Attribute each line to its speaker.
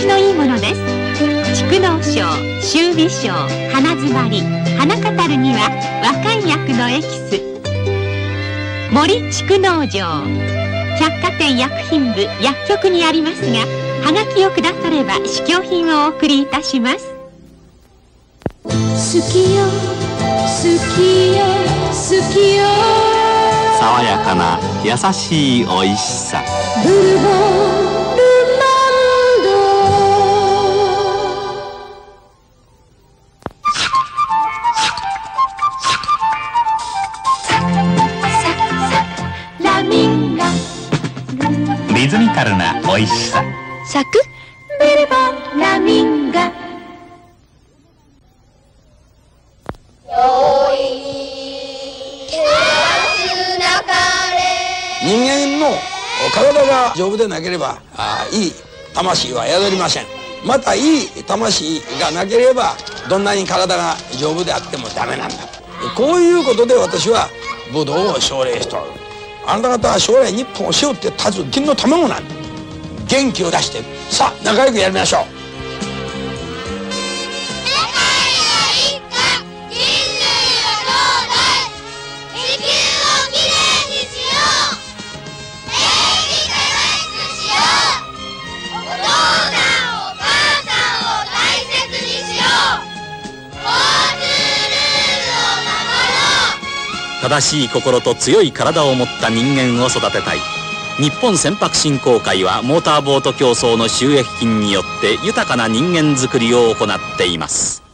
Speaker 1: ちのいいものです。蓄膿症臭鼻症鼻づまり鼻カタルには若い薬のエキス。森蓄膿錠百貨店薬品部薬局にありますがはがきをくだされば試供品をお送りいたします。
Speaker 2: 好きよ好きよ好きよ。
Speaker 3: 爽やかな優しい美味しさ。
Speaker 2: ブルボン
Speaker 3: ズミカルな美味しさ。
Speaker 2: サクブルボンラミンガ。
Speaker 4: 人間の体が丈夫でなければあいい魂は宿りません。またいい魂がなければどんなに体が丈夫であってもダメなんだ。こういうことで私は武道を奨励しておるあなた方は将来日本を背負って立つ金の卵なんだ。元気を出して。さあ仲良くやりましょう。
Speaker 3: 正しい心と強い体を持った人間を育てたい。日本船舶振興会はモーターボート競争の収益金によって豊かな人間づくりを行っています。